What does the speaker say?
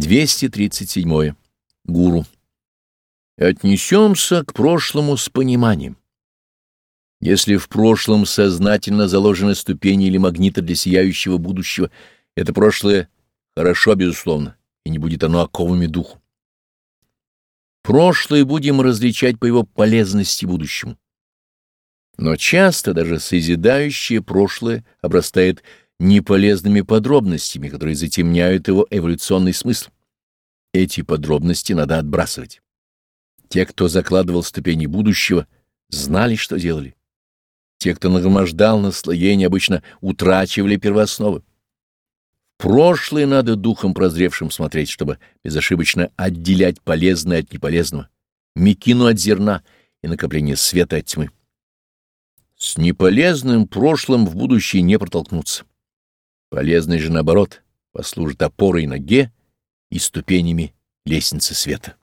237. Гуру. Отнесемся к прошлому с пониманием. Если в прошлом сознательно заложены ступени или магниты для сияющего будущего, это прошлое хорошо, безусловно, и не будет оно оковами духу. Прошлое будем различать по его полезности будущему. Но часто даже созидающее прошлое обрастает неполезными подробностями, которые затемняют его эволюционный смысл. Эти подробности надо отбрасывать. Те, кто закладывал ступени будущего, знали, что делали. Те, кто нагромождал наслоение, обычно утрачивали первоосновы. В прошлое надо духом прозревшим смотреть, чтобы безошибочно отделять полезное от неполезного, мекину от зерна и накопление света от тьмы. С неполезным прошлым в будущее не протолкнуться. Полезный же, наоборот, послужит опорой ноге и ступенями лестницы света.